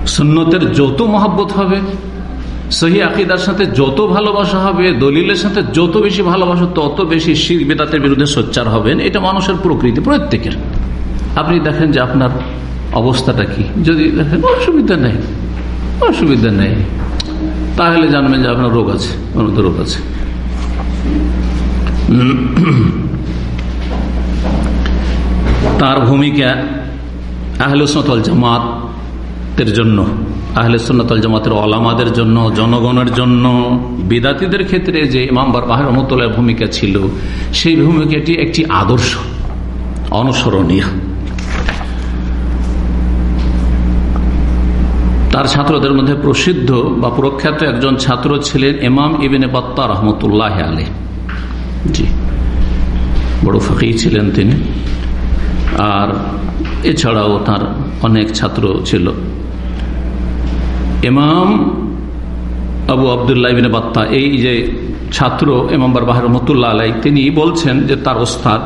S1: সুন্নতের যত মহাব্বত হবে সহি আকিদার সাথে যত ভালোবাসা হবে দলিলের সাথে যত বেশি ভালোবাসা তত বেশি শির বেদাতের বিরুদ্ধে সোচ্চার হবেন। এটা মানুষের প্রকৃতি প্রত্যেকের। আপনি দেখেন যে আপনার অবস্থাটা কি? যদি দেখেন অসুবিধা নেই। অসুবিধা নেই। তাহলে জানবেন যে আপনার রোগ আছে রোগ আছে। তার ভূমিকা আহলে সতল জামাতের জন্য, আহলে সন্ন্যতল জামাতের অলামাদের জন্য, জনগণের জন্য, বিদাতিদের ক্ষেত্রে যে ইমামবার বাহির রহমতুল্লাহ ভূমিকা ছিল, সেই ভূমিকাটি একটি আদর্শ, অনুসরণীয়। তার ছাত্রদের মধ্যে প্রসিদ্ধ বা প্রখ্যাত একজন ছাত্র ছিলেন ইমাম ইবিনে বাত্তা রহমতুল্লাহ আলী জি। বড় ফাঁকি ছিলেন তিনি। আর এছাড়াও তার অনেক ছাত্র ছিল। ইমাম আবু আবদুল্লাহ বাত্তা, এই যে ছাত্র ইমামবার বাহার রহমতুল্লাহ আলাই তিনি বলছেন যে তার ওস্তাদ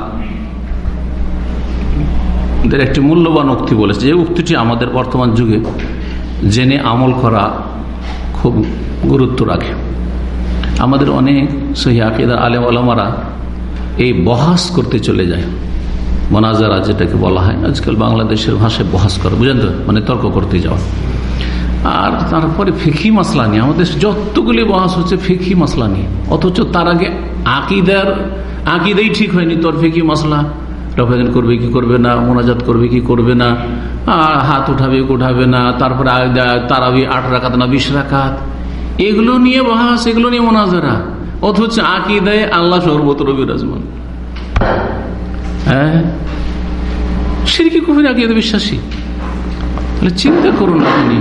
S1: একটি মূল্যবান উক্তি বলেছে। যে উক্তিটি আমাদের বর্তমান যুগে জেনে আমল করা খুব গুরুত্ব রাখে। আমাদের অনেক সহি আকিদা আলেম আলমারা এই বহাস করতে চলে যায়। মনাজারা যেটাকে বলা হয় আজকাল বাংলাদেশের ভাষায় বহাস করে, বুঝেন তো? মানে তর্ক করতে যাওয়া। আর তারপরে ফেকি মশলা নিয়ে, আমাদের যতগুলি বহাস হচ্ছে ফেকি মশলা নিয়ে, অথচ তার আগে আকিদার, আকিদাই ঠিক হয়নি, তোর ফেকি মশলা রফাজান করবে কি করবে না, মোনাজাত করবে কি করবে না হাত উঠাবে উঠাবে না, তারপরে তারাবি আট রাখাত না বিশ রাখাত এগুলো নিয়ে বহাস, এগুলো নিয়ে মোনাজারা। অথচ আকিদায় আল্লাহ সর্বত্র বিরাজমান। হ্যাঁ? সিরকি কুফির আকিদা বিশ্বাসী। তাহলে চিন্তা করুন আপনি,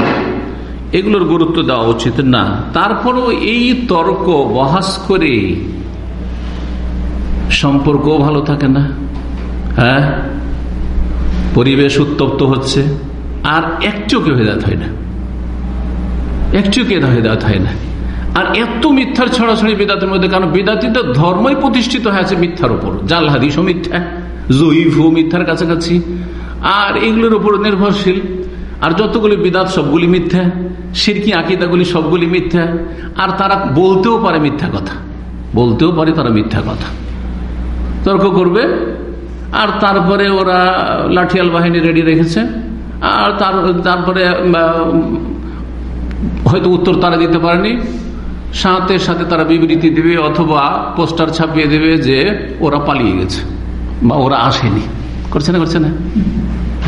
S1: এগুলোর গুরুত্ব দেওয়া উচিত না। তারপরও এই তর্ক বহাস করে সম্পর্কও ভালো থাকে না। হ্যাঁ? পরিবেশ উত্তপ্ত হচ্ছে। আর একটুকে হেদায়ত হয় না। একটুকে হেদায়ত হয় না। আর এত মিথ্যার ছড়াছড়ি বেদাতের মধ্যে, কারণ বেদাতিদের ধর্মই প্রতিষ্ঠিত হয়েছে মিথ্যার উপর। জাল হাদিসও মিথ্যা। জয়ীফ মিথ্যার কাছাকাছি। আর এগুলোর উপর নির্ভরশীল। আর যতগুলি বিদাত সবগুলি মিথ্যা, সিরকি আকিদাগুলি সবগুলি মিথ্যা। আর তারা বলতেও পারে মিথ্যা কথা। বলতেও পারে তারা মিথ্যা কথা। তর্ক করবে। আর তারপরে ওরা লাঠিয়াল বাহিনী রেডি রেখেছে। আর তার, তারপরে হয়তো উত্তর তারা দিতে পারেনি। সাথে সাথে তারা বিবৃতি দেবে অথবা পোস্টার ছাপিয়ে দেবে যে ওরা পালিয়ে গেছে। বা ওরা আসেনি। করছে না করছে না?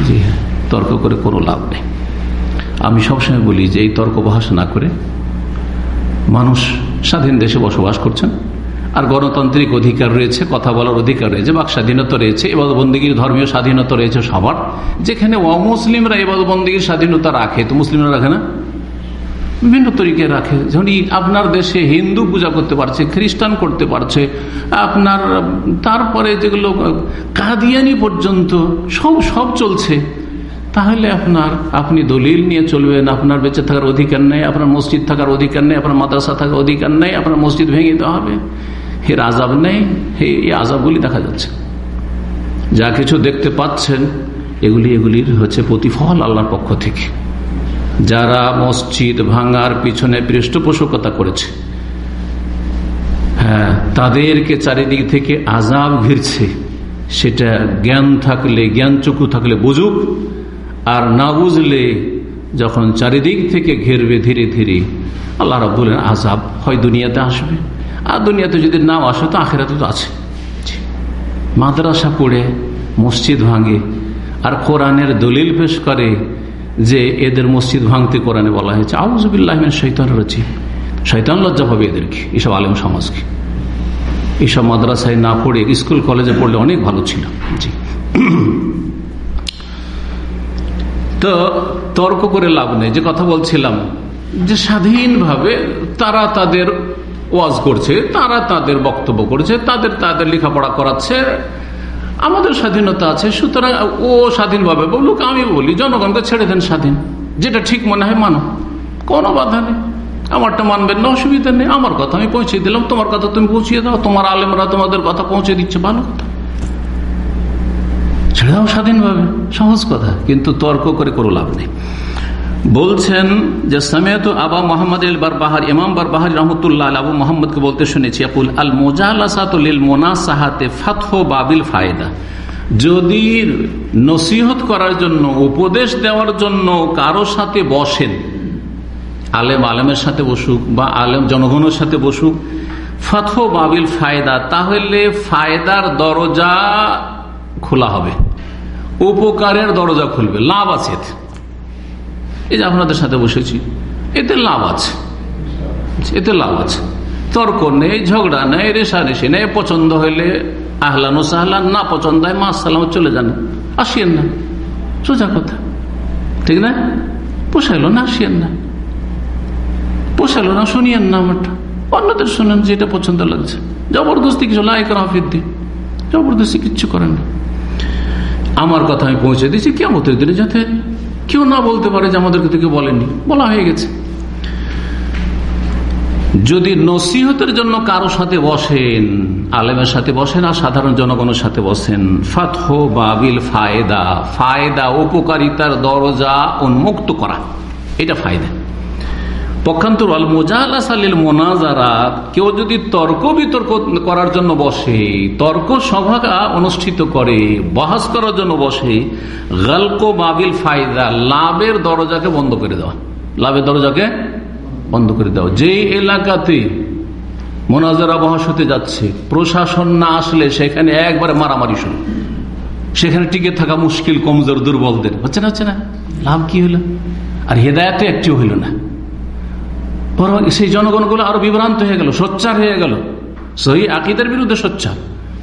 S1: জি হ্যাঁ তর্ক করে কোনো লাভ নেই। আমি সবসময় বলি যে এই তর্ক বহাস না করে মানুষ স্বাধীন দেশে বসবাস করছেন, আর গণতান্ত্রিক অধিকার রয়েছে, কথা বলার অধিকার রয়েছে, বাক স্বাধীনতা রয়েছে এবার বন্দীগীর ধর্মীয় স্বাধীনতা রয়েছে সবার। যেখানে অমুসলিমরা এবার বন্দীগীর স্বাধীনতা রাখে, তো মুসলিমরা রাখে না? বিভিন্ন তরিকে রাখে। যেমন আপনার দেশে হিন্দু পূজা করতে পারছে, খ্রিস্টান করতে পারছে, আপনার, তারপরে যেগুলো, কাদিয়ানি পর্যন্ত সব সব চলছে। তাহলে আপনার, আপনি দলিল নিয়ে চলবেন, আপনার বেঁচে থাকার অধিকার নেই, আপনার মসজিদ থাকার অধিকার নেই, আপনার মাদ্রাসা থাকার অধিকার নেই, আপনার মসজিদ ভেঙে দেওয়া হবে। এর আজাব নেই, হে এই আজাবগুলি দেখা যাচ্ছে। যা কিছু দেখতে পাচ্ছেন, এগুলি, এগুলির হচ্ছে প্রতিফল আল্লাহর পক্ষ থেকে। যারা মসজিদ ভাঙার পিছনে পৃষ্ঠপোষকতা করেছে হ্যাঁ তাদেরকে চারিদিক থেকে আজাব ঘিরছে। সেটা জ্ঞান থাকলে, জ্ঞান চক্ষু থাকলে বুঝুক, আর না বুঝলে যখন চারিদিক থেকে ঘেরবে ধীরে ধীরে, আল্লাহ রাবুলের আজাব হয় দুনিয়াতে আসবে। আর দুনিয়াতে যদি নাও আসে, তো আখেরাতে তো আছে। মাদ্রাসা পড়ে, মসজিদ ভাঙে, আর কোরআনের দলিল পেশ করে যে এদের মসজিদ ভাঙতে কোরআনে বলা হয়েছে আউজবিল্লাহমিন শৈতান রচি শৈতান লজ্জা পাবে এদেরকে এইসব আলেম সমাজকে। এইসব মাদ্রাসায় না পড়ে, স্কুল, কলেজে পড়লে অনেক ভালো ছিল। জি। তো তর্ক করে লাভ নেই। যে কথা বলছিলাম, যে স্বাধীনভাবে তারা তাদের ওয়াজ করছে, তারা তাদের বক্তব্য করছে, তাদের তাদের লেখাপড়া করাচ্ছে আমাদের স্বাধীনতা আছে, সুতরাং ও স্বাধীনভাবে বলুক, আমি বলি, জনগণকে ছেড়ে দেন স্বাধীন। যেটা ঠিক মনে হয়, মানো। কোনো বাধা নেই। আমারটা মানবেন না, অসুবিধা নেই। আমার কথা আমি পৌঁছে দিলাম, তোমার কথা তুমি পৌঁছিয়ে দাও, তোমার আলেমরা তোমাদের কথা পৌঁছে দিচ্ছে, ভালো কথা। ছেড়ে দাও স্বাধীনভাবে, সহজ কথা, কিন্তু তর্ক করে কোনো লাভ নেই। বলছেন যে সামেত আবা মোহাম্মদ বারবাহার, ইমাম বারবাহার রহমতুল্লাহ আবু মোহাম্মদকে বলতে শুনেছি আকুল আল সাহাতে ফাতহ বাবিল ফায়দা। যদি নসিহত করার জন্য, উপদেশ দেওয়ার জন্য কারও সাথে বসেন, আলেম আলেমের সাথে বসুক বা আলেম জনগণের সাথে বসুক, ফাতহ বাবিল ফায়দা, তাহলে ফায়দার দরজা খোলা হবে। উপকারের দরজা খুলবে, লাভ আছে এই যে আপনাদের সাথে বসেছি, এতে লাভ আছে। এতে লাভ আছে। তর্ক নেই, ঝগড়া নেই, রেশারেশি নেই, পছন্দ হইলে আহলানো সাহলান, না পছন্দ হয়, মা সালাম চলে যান। আসিয়েন না। সোজা কথা। ঠিক না? পোষাইলো না, আসিয়েন না। পোষাইলো না, শুনিয়েন না আমারটা। অন্যদের শোনেন যেটা পছন্দ লাগছে। জবরদস্তি কিছু লাইক রাফিদ্দি জবরদস্তি কিচ্ছু করেন না। আমার কথা আমি পৌঁছে দিচ্ছি কেমন দিনে যাতে কেউ না বলতে পারে যে আমাদেরকে তো কেউ বলেনি। বলা হয়ে গেছে। যদি নসিহতের জন্য কারও সাথে বসেন, আলেমের সাথে বসেন আর সাধারণ জনগণের সাথে বসেন বাবিল ফায়দা ফায়দা, উপকারিতার দরজা উন্মুক্ত করা, এটা ফায়দা। পক্ষান্তর আল মোজাহালিল মোনাজারা কেউ যদি তর্ক বিতর্ক করার জন্য বসে, তর্ক সভা অনুষ্ঠিত করে, বহাস করার জন্য বসে, গালকো বাবিল ফায়দা, লাভের দরজাকে বন্ধ করে দেওয়া। লাভের দরজাকে বন্ধ করে দেওয়া। যেই এলাকাতে মোনাজারা বহাস হতে যাচ্ছে, প্রশাসন না আসলে সেখানে একবারে মারামারি শুরু। সেখানে টিকে থাকা মুশকিল, কমজোর, দুর্বলদের। হচ্ছে না হচ্ছে না? লাভ কি হলো? আর হেদায়তে একটিও হইল না। বরং সেই জনগণগুলো আরও বিভ্রান্ত হয়ে গেল, সোচ্চার হয়ে গেল। সহি আকিদের বিরুদ্ধে সোচ্চার,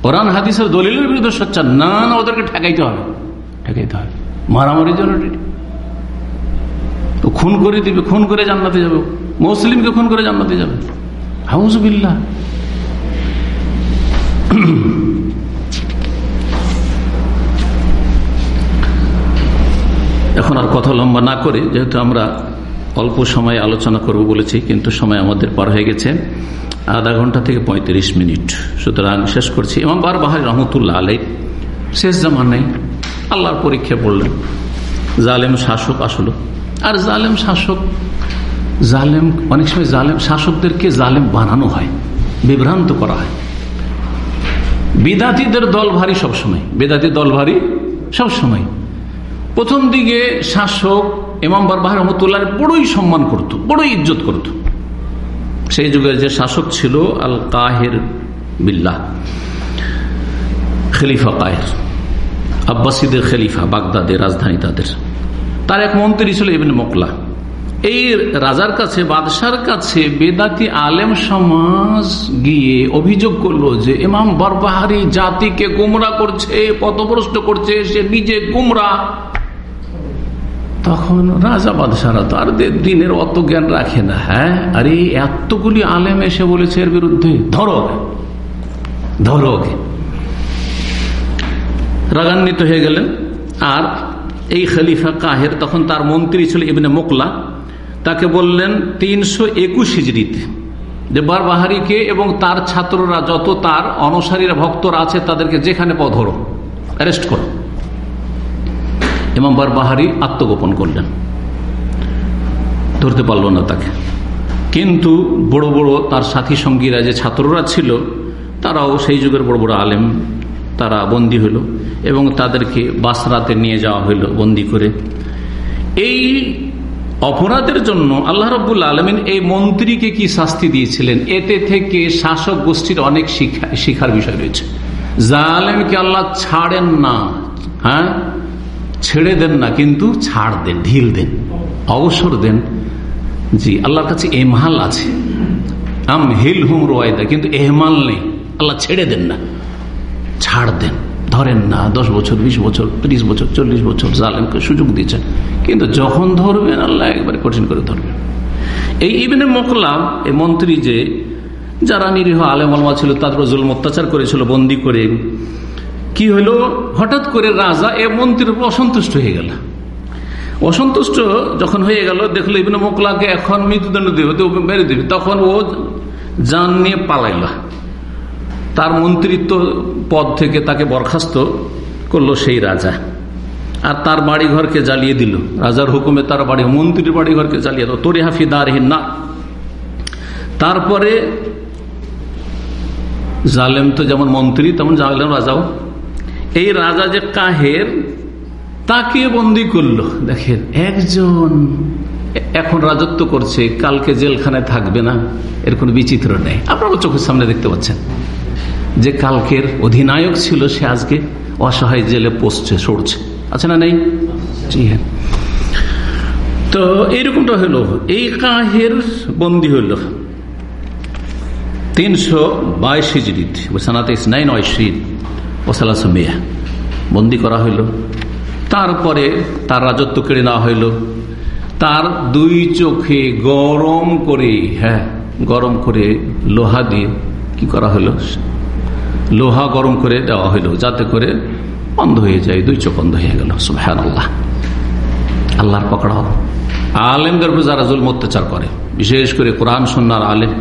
S1: কোরআন, হাদিসের দলিলের বিরুদ্ধে সোচ্চার, না না, ওদেরকে ঠেকাইতে হবে। ঠেকাইতে হবে। মারামারির জন্য খুন করে দিবে, খুন করে জান্নাতে যাবে। মুসলিমকে খুন করে জান্নাতে যাবে। হাউজবিল্লা এখন আর কথা লম্বা না করে, যেহেতু আমরা অল্প সময় আলোচনা করব বলেছি, কিন্তু সময় আমাদের পার হয়ে গেছে। আধা ঘণ্টা থেকে ৩৫ মিনিট। সুতরাং শেষ করছি। এবং বার বাহার রহমতুল্লাহ আলাই শেষ নেই আল্লাহর পরীক্ষা পড়লেন। জালেম শাসক আসলো। আর জালেম শাসক, জালেম, অনেক সময় জালেম শাসকদেরকে জালেম বানানো হয়, বিভ্রান্ত করা হয়। বিদাতিদের দল ভারী সবসময়। বেদাতি দল ভারী সবসময়। প্রথম দিকে শাসক এমাম বারবাহ রহমতুল্লাহ বড়ই সম্মান করত, বড়ই ইজ্জত করত। সেই যুগের যে শাসক ছিল আল কাহের বিল্লাহ, খলিফা কাহের, আব্বাসীদের খলিফা, বাগদাদের, রাজধানী তাদের। তার এক মন্ত্রী ছিল ইবিন মোকলা। এই রাজার কাছে, বাদশার কাছে বেদাতি আলেম সমাজ গিয়ে অভিযোগ করল যে ইমাম বরবাহারি জাতিকে গুমরা করছে, পথভ্রষ্ট করছে, সে নিজে গুমরা তখন রাজা বাদশারা তো আর দিনের অত জ্ঞান রাখে না হ্যাঁ? আরে, এতগুলি আলেম এসে বলেছে এর বিরুদ্ধে, ধরো ধরো রাগান্বিত হয়ে গেলেন। আর এই খলিফা কাহের, তখন তার মন্ত্রী ছিল ইবনে মোকলা, তাকে বললেন, তিনশো একুশ হিজড়িতে, যে বারবাহারিকে এবং তার ছাত্ররা, যত তার অনুসারীরা, ভক্তরা আছে, তাদেরকে যেখানে পধরো অ্যারেস্ট করো। এবং বারবাহারি আত্মগোপন করলেন। ধরতে পারল না তাকে। কিন্তু বড় বড় তার সাথী সঙ্গীরা যে ছাত্ররা ছিল, তারাও সেই যুগের বড় বড় আলেম, তারা বন্দী হইল এবং তাদেরকে বাসরাতে নিয়ে যাওয়া হইল বন্দি করে। এই অপরাধের জন্য আল্লাহ রবুল আলমিন এই মন্ত্রীকে কি শাস্তি দিয়েছিলেন? এতে থেকে শাসক গোষ্ঠীর অনেক শিক্ষা শিক্ষার বিষয় রয়েছে। জালেমকে আল্লাহ ছাড়েন না হ্যাঁ? ছেড়ে দেন না, কিন্তু ছাড় দেন, ঢিল দেন, অবসর দেন। জি, আল্লাহর কাছে এমহাল আছে। আম হিল হুম রোয়াইদা কিন্তু এহমাল নেই। আল্লাহ ছেড়ে দেন না, ছাড় দেন। ধরেন না, দশ বছর, বিশ বছর, ত্রিশ বছর, চল্লিশ বছর জালেমকে সুযোগ দিচ্ছেন কিন্তু যখন ধরবেন, আল্লাহ একবারে কঠিন করে ধরবেন। এই ইবেনে মোকলাম এই মন্ত্রী যে, যারা নিরীহ আলেম ছিল তাদের জুলম অত্যাচার করেছিল, বন্দি করে কি হলো? হঠাৎ করে রাজা এ মন্ত্রীর উপর অসন্তুষ্ট হয়ে গেল। অসন্তুষ্ট যখন হয়ে গেল, দেখল ইবিন মোকলাকে এখন মৃত্যুদণ্ড দেবে মেরে দেবে। তখন ও যান নিয়ে পালাইল। তার মন্ত্রিত্ব পদ থেকে তাকে বরখাস্ত করল সেই রাজা। আর তার বাড়ি ঘরকে জ্বালিয়ে দিল। রাজার হুকুমে তার বাড়ি, মন্ত্রীর বাড়ি ঘরকে জ্বালিয়ে দিল তোরে হাফিদারহীন না। তারপরে জালেম তো যেমন মন্ত্রী, তেমন জালেম রাজাও। এই রাজা যে কাহের তাকে বন্দি করল? দেখেন, একজন এখন রাজত্ব করছে, কালকে জেলখানায় থাকবে না, এর কোনো বিচিত্র নেই। আপনারা চোখের সামনে দেখতে পাচ্ছেন যে কালকের অধিনায়ক ছিল, সে আজকে অসহায় জেলে পড়ছে সরছে। আছে না নেই? জি হ্যাঁ। তো এইরকমটা হলো, এই কাহের বন্দি হইল তিনশো বাইশ হিজড়িত সানাতে ওসালাসমিয়া বন্দি করা হইল। তারপরে তার রাজত্ব কেড়ে নেওয়া হইল। তার দুই চোখে গরম করে হ্যাঁ গরম করে লোহা দিয়ে কি করা হলো লোহা গরম করে দেওয়া হইল, যাতে করে বন্ধ হয়ে যায়, দুই চোখ বন্ধ হয়ে গেল। সুহান আল্লাহ আল্লাহর পকড়াও। আলেমদের উপর যারা জুল অত্যাচার করে, বিশেষ করে কোরআন সন্ন্যার আলেম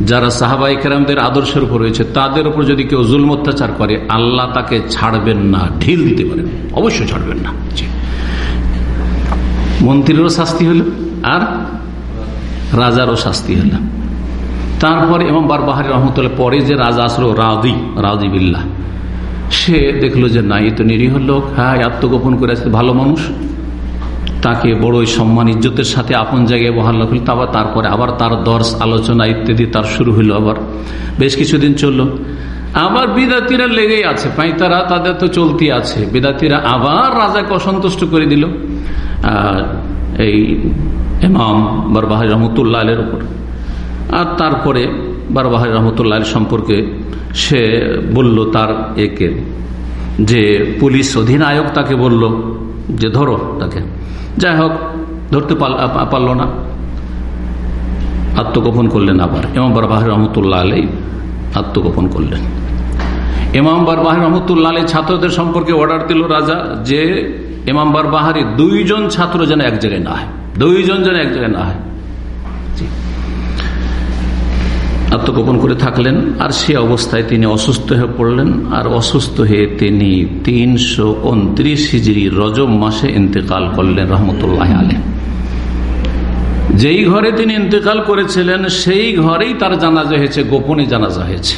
S1: যারা সাহাবাই কেরামদের আদর্শের উপর রয়েছে, তাদের উপর যদি কেউ জুল অত্যাচার করে, আল্লাহ তাকে ছাড়বেন না, ঢিল দিতে পারেন। অবশ্যই ছাড়বেন না। মন্ত্রীরও শাস্তি হলো, আর রাজারও শাস্তি হলো। তারপরে এবং বারবাহারি রহমতুল্লাহ পরে যে রাজা আসলো, রাজি রাজি বিল্লাহ, সে দেখল যে, না, এ তো নিরীহ লোক। হ্যাঁ আত্মগোপন করে আসতে ভালো মানুষ। তাকে বড়ই সম্মান, ইজ্জতের সাথে আপন জায়গায় বহাল রাখল তারপর তারপরে আবার তার দর্শ, আলোচনা ইত্যাদি তার শুরু হইল আবার। বেশ কিছুদিন চলল। আবার বিদাতিরা লেগেই আছে, পাইতারা তাদের তো চলতি আছে। বিদাতিরা আবার রাজাকে অসন্তুষ্ট করে দিল এই এমাম বারবাহার রহমতুল্লাহ আলের উপর। আর তারপরে বারবাহার রহমতুল্লাহ সম্পর্কে সে বলল তার একে, যে পুলিশ অধিনায়ক তাকে বলল, যে ধরো তাকে। যাই হোক ধরতে পারল না। আত্মগোপন করলেন আবার। এমাম বারবাহার রহমতুল্লাহ আলী আত্মগোপন করলেন। এমাম বারবাহার রহমতুল্লাহ আলী ছাত্রদের সম্পর্কে অর্ডার দিল রাজা যে এমাম বারবাহারি দুইজন ছাত্র যেন এক জায়গায় না হয়। দুইজন যেন এক জায়গায় না হয়। আত্মগোপন করে থাকলেন, আর সে অবস্থায় তিনি অসুস্থ হয়ে পড়লেন, আর অসুস্থ হয়ে তিনি তিনশো উনত্রিশ হিজড়ি রজব মাসে ইন্তেকাল করলেন, রহমতুল্লাহ আলী যেই ঘরে তিনি ইন্তেকাল করেছিলেন, সেই ঘরেই তার জানাজা হয়েছে, গোপনে জানাজা হয়েছে।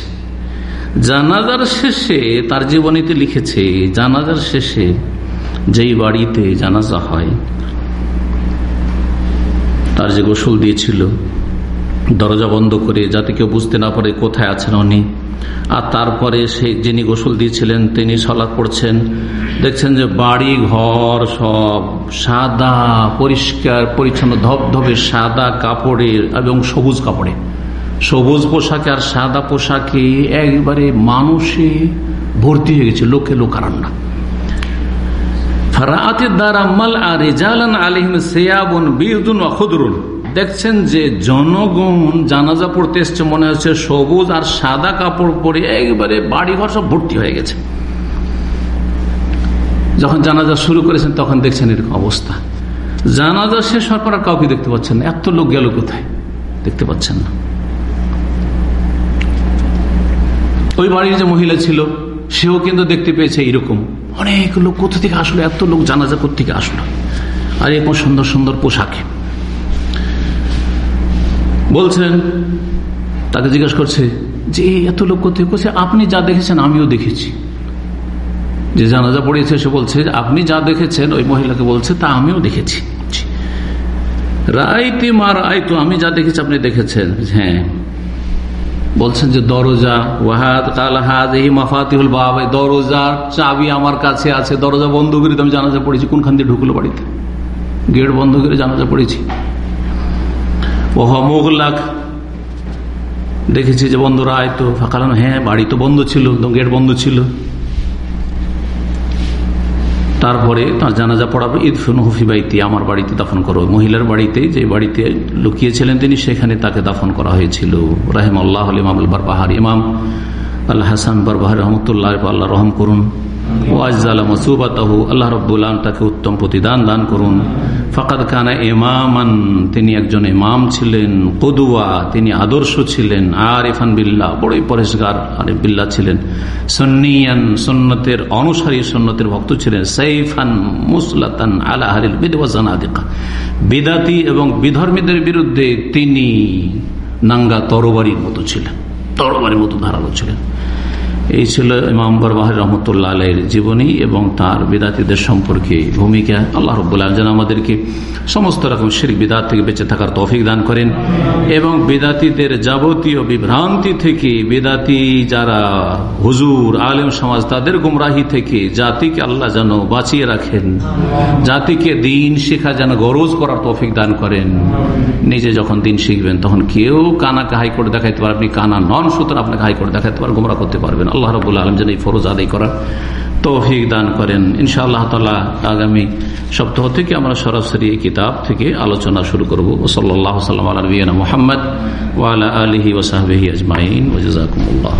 S1: জানাজার শেষে তার জীবনীতে লিখেছে, জানাজার শেষে যেই বাড়িতে জানাজা হয়, তার যে গোসল দিয়েছিল দরজা বন্ধ করে যাতে কেউ বুঝতে না পারে কোথায় আছেন উনি। আর তারপরে সেই যিনি গোসল দিয়েছিলেন, তিনি সলাদ পড়ছেন। দেখছেন যে বাড়ি, ঘর সব সাদা, পরিষ্কার, পরিচ্ছন্ন, ধবধবে সাদা কাপড়ের এবং সবুজ কাপড়ে। সবুজ পোশাকে আর সাদা পোশাকে একবারে মানুষে ভর্তি হয়ে গেছে, লোকে লোকারান্না ফারাতের দ্বারা মাল আর রেজালান আলিম সেয়াবন বীরদুন খুদরুন। দেখছেন যে জনগণ জানাজা পড়তে এসছে, মনে হচ্ছে সবুজ আর সাদা কাপড় পরে একবারে বাড়িঘর সব ভর্তি হয়ে গেছে। যখন জানাজা শুরু করেছেন, তখন দেখছেন এরকম অবস্থা। জানাজা শেষ হওয়ার পর আর কাউকে দেখতে পাচ্ছেন না। এত লোক গেল কোথায়? দেখতে পাচ্ছেন না। ওই বাড়ির যে মহিলা ছিল, সেও কিন্তু দেখতে পেয়েছে এরকম অনেক লোক কোথা থেকে আসলো? এত লোক জানাজা কোথা থেকে আসলো? আর এরকম সুন্দর সুন্দর পোশাকে। বলছেন, তাকে জিজ্ঞেস করছে, যে এত লোক কোথায়? করছে আপনি যা দেখেছেন, আমিও দেখেছি। যে জানাজা পড়িয়েছে, সে বলছে, আপনি যা দেখেছেন, ওই মহিলাকে বলছে, তা আমিও দেখেছি। রাইতে মার আই তো আমি যা দেখেছি, আপনি দেখেছেন? হ্যাঁ। বলছেন যে, দরজা, ওয়াহাদ, কাল হাদ, এই মাফাতিহুল বাবা দরজার চাবি আমার কাছে আছে, দরজা বন্ধ করে আমি জানাজা পড়েছি, কোনখান দিয়ে ঢুকলো বাড়িতে? গেট বন্ধ করে জানাজা পড়েছি। ওহা মোগলাখ দেখেছি যে বন্ধুরা আয় তো ফাঁকালাম হ্যাঁ বাড়ি তো বন্ধ ছিল গেট বন্ধ ছিল। তারপরে তার জানাজা পড়াবে ইদফুন হফি বাইতি, আমার বাড়িতে দাফন করো। মহিলার বাড়িতে যে বাড়িতে লুকিয়েছিলেন তিনি, সেখানে তাকে দাফন করা হয়েছিল। রাহেম আল্লাহ ইমাম বারবাহার ইমাম আল্লাহ হাসান বারবাহার রহমতুল্লাহ আল্লাহ রহম করুন। ও আজালা মসুবাতাহু, আল্লাহ রব্বুল্লাহ তাকে উত্তম প্রতিদান দান করুন। ফাকাদ কানা ইমামান, তিনি একজন ইমাম ছিলেন কদুয়া তিনি আদর্শ ছিলেন আর ইফান বিল্লাহ, বড়ই পরেশগার আর বিল্লা ছিলেন। সন্নিয়ান সন্ন্যতের অনুসারী সন্ন্যতের ভক্ত ছিলেন। সাইফান, মুসলাতান আলা হারিল বিদওয়াজানাদিকা বিদাতি এবং বিধর্মীদের বিরুদ্ধে তিনি নাঙ্গা তরবারির মতো ছিলেন, তরবারির মতো ধারালো ছিলেন। এই ছিল ইমাম বরবাহ রহমতুল্লাহ আলের জীবনী এবং তার বিদাতিদের সম্পর্কে ভূমিকা। আল্লাহ রব্বুল্লাহ যেন আমাদেরকে সমস্ত রকম শির বিদাত থেকে বেঁচে থাকার তফিক দান করেন এবং বিদাতিদের যাবতীয় বিভ্রান্তি থেকে বিদাতি যারা হুজুর, আলেম সমাজ, তাদের গুমরাহি থেকে জাতিকে আল্লাহ যেন বাঁচিয়ে রাখেন, জাতিকে দিন শেখা যেন গরজ করার তফিক দান করেন। নিজে যখন দিন শিখবেন তখন কেউ কানাকে হাই করে দেখাইতে পারে, আপনি কানা নন, সুতরাং আপনাকে হাই করে দেখাইতে পারেন গুমরা করতে পারবেন। আল্লাহ রবুল্লা আলম যেন এই ফরজ আদায় করার তৌফিক দান করেন। ইনশা আল্লাহ তালা আগামী সপ্তাহ থেকে আমরা সরাসরি এই কিতাব থেকে আলোচনা শুরু করব। ওসল্লাহ সাল্লাম মোহাম্মদ ওয়ালা আলহি ওসাহি আজমাইন। ওজাকুমুল্লাহ